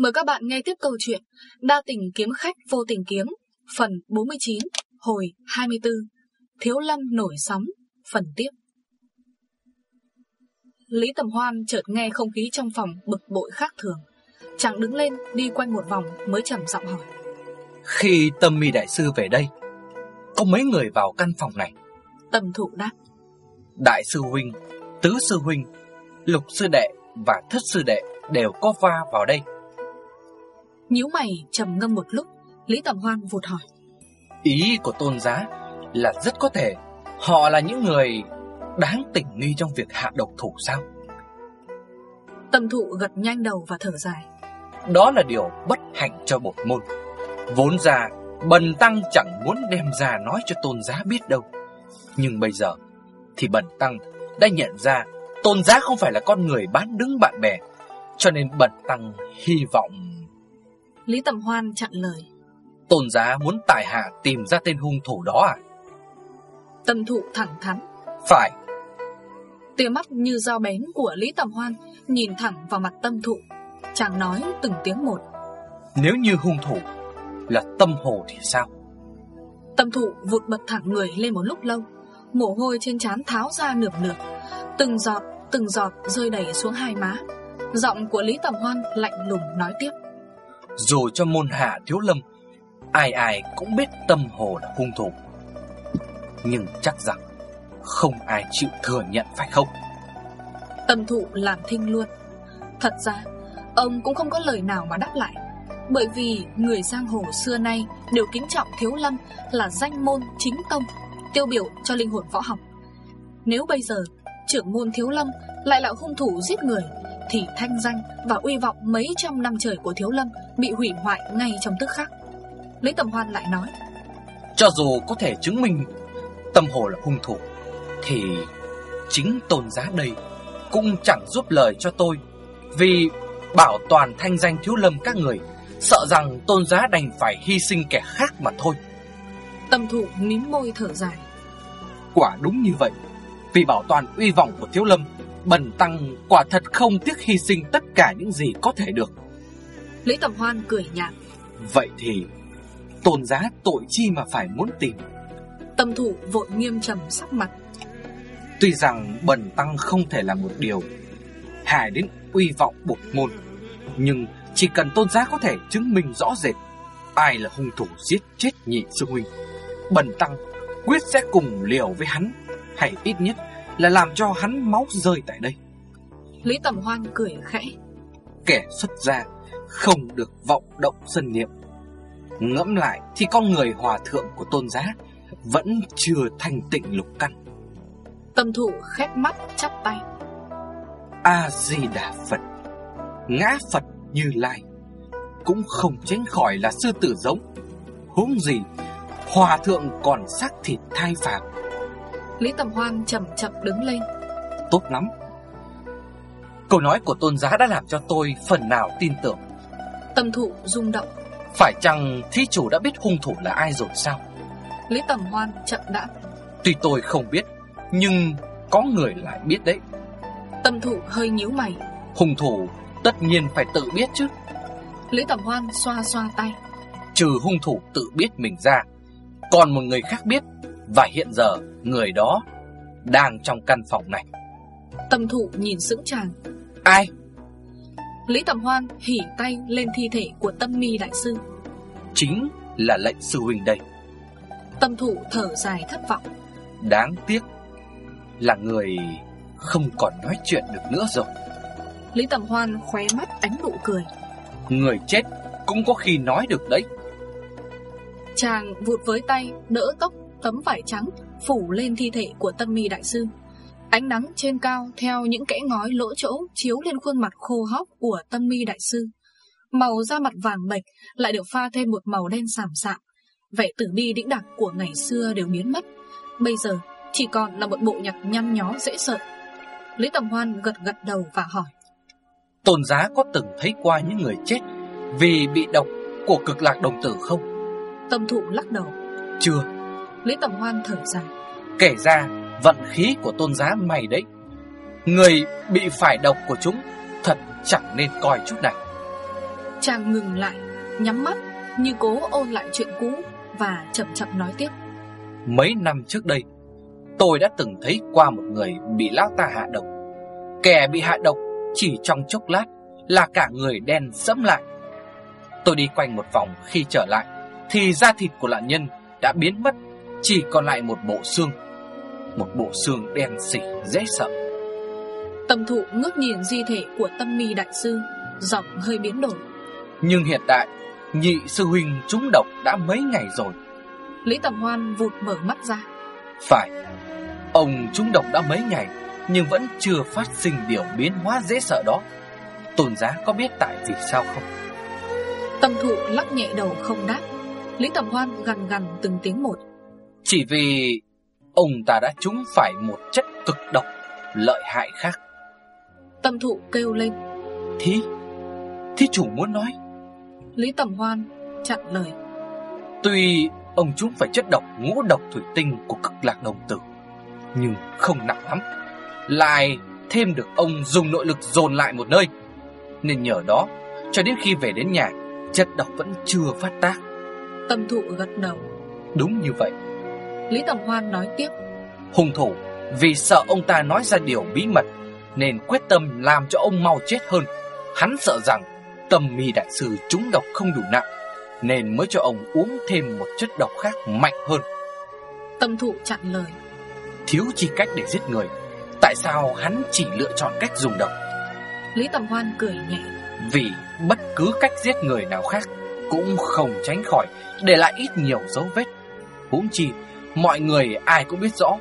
Mời các bạn nghe tiếp câu chuyện Đa tình kiếm khách vô tình kiếm Phần 49 Hồi 24 Thiếu lâm nổi sóng Phần tiếp. Lý Tầm Hoan chợt nghe không khí trong phòng bực bội khác thường. Chàng đứng lên đi quanh một vòng mới trầm giọng hỏi. Khi tâm mi đại sư về đây Có mấy người vào căn phòng này? Tầm thụ đáp. Đại sư huynh, tứ sư huynh, lục sư đệ và thất sư đệ đều có va vào đây nhíu mày trầm ngâm một lúc Lý Tầm Hoan vụt hỏi. Ý của tôn giá là rất có thể Họ là những người đáng tình nghi trong việc hạ độc thủ sao? Tâm thụ gật nhanh đầu và thở dài. Đó là điều bất hạnh cho bột môn. Vốn ra Bần Tăng chẳng muốn đem ra nói cho tôn giá biết đâu. Nhưng bây giờ Thì Bần Tăng đã nhận ra Tôn giá không phải là con người bán đứng bạn bè Cho nên Bần Tăng hy vọng Lý Tầm Hoan chặn lời. Tôn giá muốn tài hạ tìm ra tên hung thủ đó à? Tâm thụ thẳng thắn. Phải. Tia mắt như dao bén của Lý Tầm Hoan Nhìn thẳng vào mặt tâm thụ. Chàng nói từng tiếng một. Nếu như hung thủ Là tâm hồ thì sao? Tâm thụ vụt bật thẳng người lên một lúc lâu Mồ hôi trên trán tháo ra nửa nửa Từng giọt từng giọt rơi đầy xuống hai má. Giọng của Lý Tầm Hoan lạnh lùng nói tiếp dù cho môn hạ thiếu lâm, Ai ai cũng biết tâm hồ là hung thủ. Nhưng chắc rằng Không ai chịu thừa nhận phải không? Tâm thụ làm thinh luôn. Thật ra, Ông cũng không có lời nào mà đáp lại. Bởi vì người giang hồ xưa nay Đều kính trọng thiếu lâm Là danh môn chính tông, Tiêu biểu cho linh hồn võ học. Nếu bây giờ trưởng môn thiếu lâm Lại là hung thủ giết người, Thì thanh danh và uy vọng mấy trăm năm trời của thiếu lâm Bị hủy hoại ngay trong tức khắc. Lý Tầm Hoan lại nói Cho dù có thể chứng minh Tâm hồ là hung thủ Thì chính tôn giá đây Cũng chẳng giúp lời cho tôi. Vì bảo toàn thanh danh thiếu lâm các người Sợ rằng tôn giá đành phải hy sinh kẻ khác mà thôi. Tâm thụ mím môi thở dài. Quả đúng như vậy. Vì bảo toàn uy vọng của thiếu lâm Bần tăng quả thật không tiếc hy sinh tất cả những gì có thể được Lý Tầm Hoan cười nhạt. Vậy thì tôn giá tội chi mà phải muốn tìm? Tâm thủ vội nghiêm trầm sắc mặt. Tuy rằng bần tăng không thể làm một điều Hại đến uy vọng bột môn Nhưng chỉ cần tôn giá có thể chứng minh rõ rệt Ai là hung thủ giết chết nhị sư huynh Bần tăng quyết sẽ cùng liều với hắn Hay ít nhất là làm cho hắn máu rơi tại đây. Lý Tầm Hoan cười khẽ. Kẻ xuất gia không được vọng động sân niệm. Ngẫm lại thì con người hòa thượng của tôn giá Vẫn chưa thành tịnh lục căn. Tâm thủ khép mắt chắp tay. A-di-đà Phật Ngã Phật như lai Cũng không tránh khỏi là sư tử giống. Huống gì Hòa thượng còn xác thịt thai phàm. Lý Tầm Hoan chậm chậm đứng lên. Tốt lắm. Câu nói của tôn giá đã làm cho tôi phần nào tin tưởng Tâm thụ rung động. Phải chăng thí chủ đã biết hung thủ là ai rồi sao? Lý Tầm Hoan chậm đã. Tuy tôi không biết Nhưng có người lại biết đấy. Tâm thụ hơi nhíu mày. Hung thủ tất nhiên phải tự biết chứ. Lý Tầm Hoan xoa xoa tay. Trừ hung thủ tự biết mình ra Còn một người khác biết Và hiện giờ người đó Đang trong căn phòng này. Tâm thụ nhìn sững chàng. Ai Lý Tầm Hoan hỉ tay lên thi thể của tâm mi đại sư. Chính là lệnh sư huynh đây. Tâm thụ thở dài thất vọng. Đáng tiếc Là người không còn nói chuyện được nữa rồi. Lý Tầm Hoan khóe mắt ánh nụ cười. Người chết cũng có khi nói được đấy. Chàng vụt với tay đỡ tóc tấm vải trắng Phủ lên thi thể của tâm mi đại sư Ánh nắng trên cao theo những kẽ ngói lỗ chỗ chiếu lên khuôn mặt khô hóc của tâm mi đại sư. Màu da mặt vàng bệch lại được pha thêm một màu đen sảm sạm. Vẻ tử bi đĩnh đặc của ngày xưa đều biến mất. Bây giờ chỉ còn là một bộ nhặt nhăn nhó dễ sợ. Lý Tầm Hoan gật gật đầu và hỏi. Tôn giá có từng thấy qua những người chết vì bị độc của cực lạc đồng tử không? Tâm thụ lắc đầu. Chưa. Lý Tầm Hoan thở dài. Kể ra vận khí của tôn giá mày đấy. Người bị phải độc của chúng Thật chẳng nên coi chút này Chàng ngừng lại Nhắm mắt như cố ôn lại chuyện cũ Và chậm chậm nói tiếp. Mấy năm trước đây Tôi đã từng thấy qua một người bị lão ta hạ độc. Kẻ bị hạ độc chỉ trong chốc lát Là cả người đen sẫm lại. Tôi đi quanh một vòng khi trở lại Thì da thịt của nạn nhân đã biến mất Chỉ còn lại một bộ xương Một bộ xương đen xỉ dễ sợ. Tâm thụ ngước nhìn di thể của tâm mi đại sư Giọng hơi biến đổi. Nhưng hiện tại Nhị sư huynh trúng độc đã mấy ngày rồi. Lý Tầm Hoan vụt mở mắt ra. Phải Ông trúng độc đã mấy ngày Nhưng vẫn chưa phát sinh điều biến hóa dễ sợ đó. Tôn giá có biết tại vì sao không? Tâm thụ lắc nhẹ đầu không đáp. Lý Tầm Hoan gần gần từng tiếng một. Chỉ vì Ông ta đã trúng phải một chất cực độc Lợi hại khác. Tâm thụ kêu lên. Thí Thí chủ muốn nói. Lý Tầm Hoan chặn lời. Tuy ông chúng phải chất độc ngũ độc thủy tinh của cực lạc đồng tử Nhưng không nặng lắm. Lại thêm được ông dùng nội lực dồn lại một nơi Nên nhờ đó Cho đến khi về đến nhà Chất độc vẫn chưa phát tác. Tâm thụ gật đầu. Đúng như vậy Lý Tầm Hoan nói tiếp. Hung thủ vì sợ ông ta nói ra điều bí mật Nên quyết tâm làm cho ông mau chết hơn. Hắn sợ rằng tâm mi đại sư trúng độc không đủ nặng Nên mới cho ông uống thêm một chất độc khác mạnh hơn. Tâm thụ chặn lời. Thiếu chi cách để giết người Tại sao hắn chỉ lựa chọn cách dùng độc? Lý Tầm Hoan cười nhẹ. Vì bất cứ cách giết người nào khác Cũng không tránh khỏi Để lại ít nhiều dấu vết. Huống chi Mọi người ai cũng biết rõ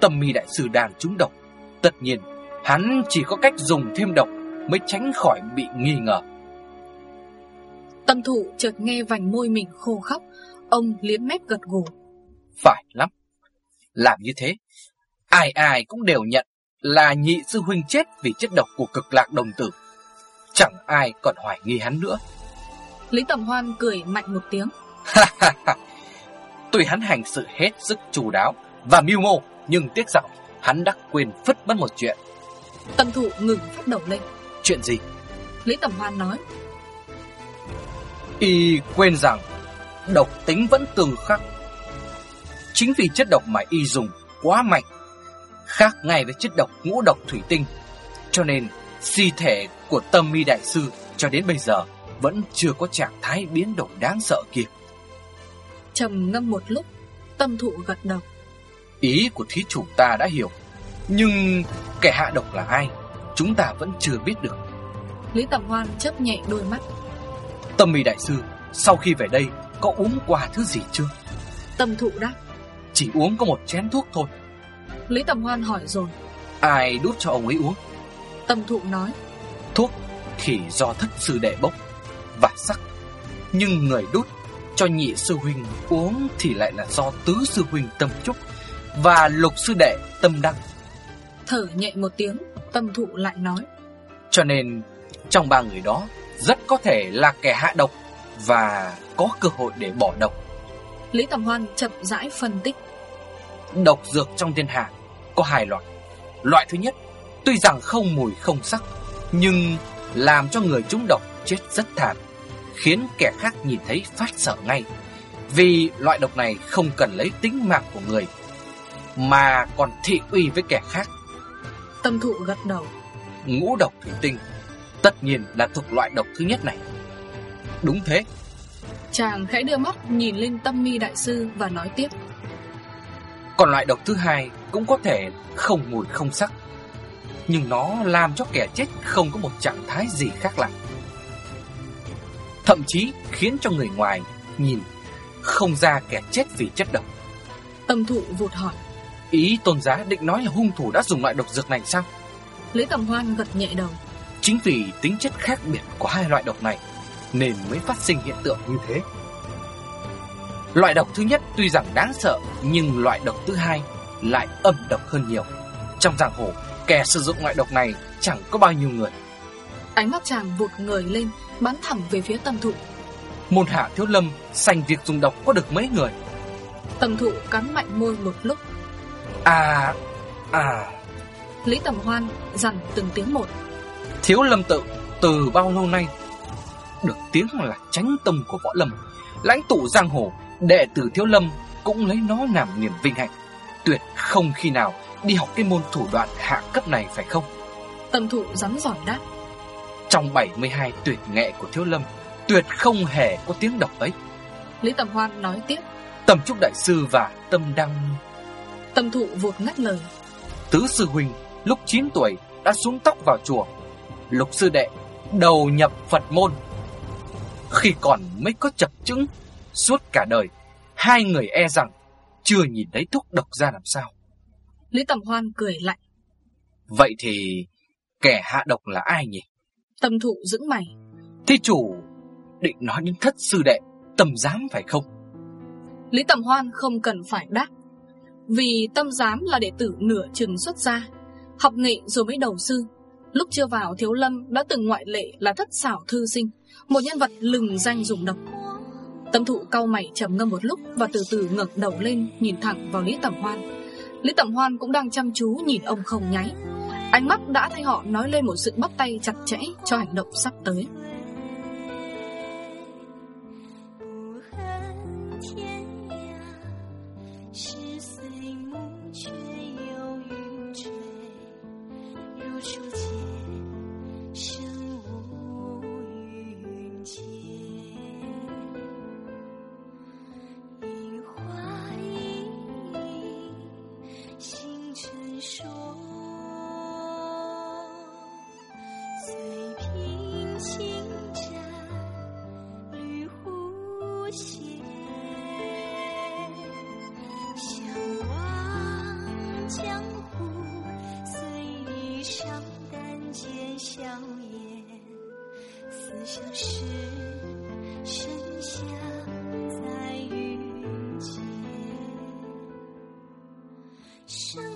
Tâm mi đại sư đang trúng độc. Tất nhiên Hắn chỉ có cách dùng thêm độc Mới tránh khỏi bị nghi ngờ. Tâm thụ chợt nghe vành môi mình khô khóc Ông liếm mép gật gù. Phải lắm. Làm như thế Ai ai cũng đều nhận Là nhị sư huynh chết vì chất độc của cực lạc đồng tử. Chẳng ai còn hoài nghi hắn nữa. Lý Tầm Hoan cười mạnh một tiếng Tuy hắn hành sự hết sức chủ đáo Và mưu mô Nhưng tiếc rằng hắn đã quên phất mất một chuyện. Tâm thụ ngừng phát đầu lên Chuyện gì? Lý Tầm Hoan nói. Y quên rằng Độc tính vẫn tương khắc. Chính vì chất độc mà Y dùng quá mạnh Khác ngay với chất độc ngũ độc thủy tinh Cho nên Si thể của tâm mi đại sư Cho đến bây giờ Vẫn chưa có trạng thái biến đổi đáng sợ kia trầm ngâm một lúc Tâm thụ gật đầu. Ý của thí chủ ta đã hiểu Nhưng kẻ hạ độc là ai Chúng ta vẫn chưa biết được. Lý Tầm Hoan chớp nhẹ đôi mắt. Tâm mì đại sư Sau khi về đây có uống qua thứ gì chưa? Tâm thụ đáp. Chỉ uống có một chén thuốc thôi. Lý Tầm Hoan hỏi rồi. Ai đút cho ông ấy uống? Tâm thụ nói. Thuốc thì do thất sư đệ bốc Và sắc. Nhưng người đút cho nhị sư huynh uống Thì lại là do tứ sư huynh tâm trúc Và lục sư đệ tâm đăng. Thở nhẹ một tiếng Tâm thụ lại nói. Cho nên trong ba người đó Rất có thể là kẻ hạ độc Và có cơ hội để bỏ độc. Lý Tầm Hoan chậm rãi phân tích. Độc dược trong thiên hạ có hai loại. Loại thứ nhất Tuy rằng không mùi không sắc Nhưng làm cho người trúng độc chết rất thảm Khiến kẻ khác nhìn thấy phát sợ ngay. Vì loại độc này không cần lấy tính mạng của người Mà còn thị uy với kẻ khác. Tâm thụ gật đầu. Ngũ độc thủy tinh Tất nhiên là thuộc loại độc thứ nhất này. Đúng thế. Chàng khẽ đưa mắt nhìn lên tâm mi đại sư và nói tiếp. Còn loại độc thứ hai cũng có thể không mùi không sắc Nhưng nó làm cho kẻ chết không có một trạng thái gì khác lạ Thậm chí khiến cho người ngoài nhìn không ra kẻ chết vì chất độc. Tâm thụ vụt hỏi Ý tôn giá định nói là hung thủ đã dùng loại độc dược này sao? Lý Tầm Hoan gật nhẹ đầu. Chính vì tính chất khác biệt của hai loại độc này Nên mới phát sinh hiện tượng như thế. Loại độc thứ nhất tuy rằng đáng sợ Nhưng loại độc thứ hai lại âm độc hơn nhiều. Trong giang hồ Kẻ sử dụng loại độc này chẳng có bao nhiêu người Ánh mắt chàng vụt người lên Bắn thẳng về phía tâm thụ. Môn hạ thiếu lâm Sành việc dùng độc có được mấy người? Tâm thụ cắn mạnh môi một lúc. À À. Lý Tầm Hoan dằn từng tiếng một. Thiếu lâm tự từ bao lâu nay? Được tiếng là tránh tâm của võ lâm, lãnh tụ giang hồ, đệ tử thiếu lâm cũng lấy nó làm niềm vinh hạnh. Tuyệt không khi nào đi học cái môn thủ đoạn hạ cấp này phải không? Tâm thụ rắn giỏi đáp. Trong 72 tuyệt nghệ của thiếu lâm, tuyệt không hề có tiếng độc ấy. Lý Tầm Hoan nói tiếp. Tầm Trúc Đại Sư và Tâm Đăng... Tâm thụ vụt ngắt lời. Tứ Sư Huynh lúc 9 tuổi đã xuống tóc vào chùa. Lục Sư Đệ đầu nhập Phật môn. Khi còn mới có chập chững, suốt cả đời, hai người e rằng chưa nhìn thấy thuốc độc ra làm sao. Lý Tầm Hoan cười lạnh. Vậy thì kẻ hạ độc là ai nhỉ? Tâm thụ dưỡng mày. Thi chủ định nói đến thất sư đệ, tâm giám phải không? Lý Tầm Hoan không cần phải đáp. Vì tâm giám là đệ tử nửa chừng xuất gia, học nghệ rồi mới đầu sư. Lúc chưa vào Thiếu Lâm đã từng ngoại lệ là thất xảo thư sinh, một nhân vật lừng danh dùng độc. Tâm thụ cau mày trầm ngâm một lúc và từ từ ngẩng đầu lên nhìn thẳng vào Lý Tầm Hoan. Lý Tầm Hoan cũng đang chăm chú nhìn ông không nháy. Ánh mắt đã thay họ nói lên một sự bắt tay chặt chẽ cho hành động sắp tới. show.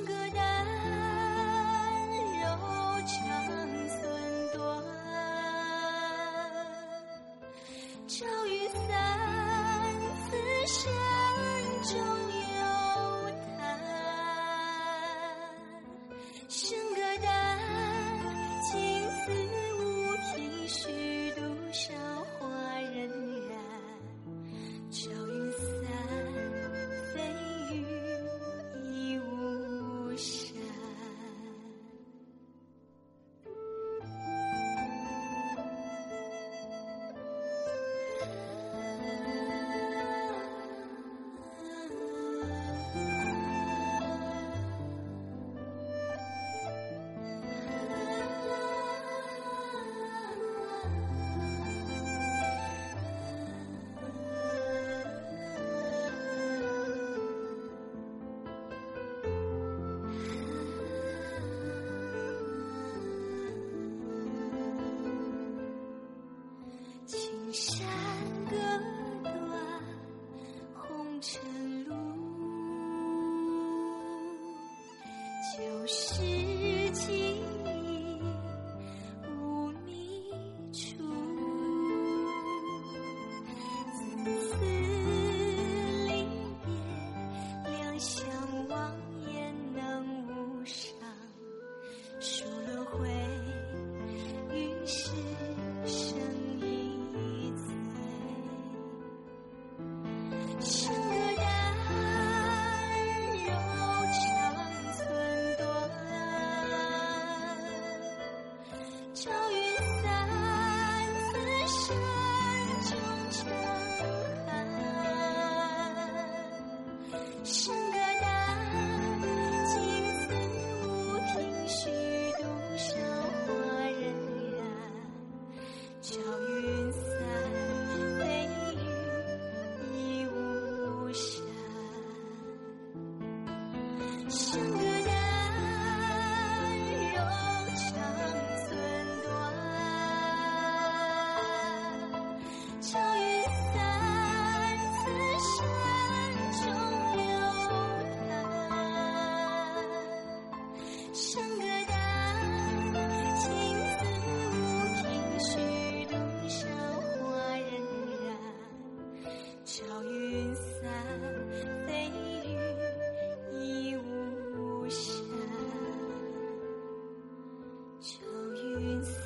是云。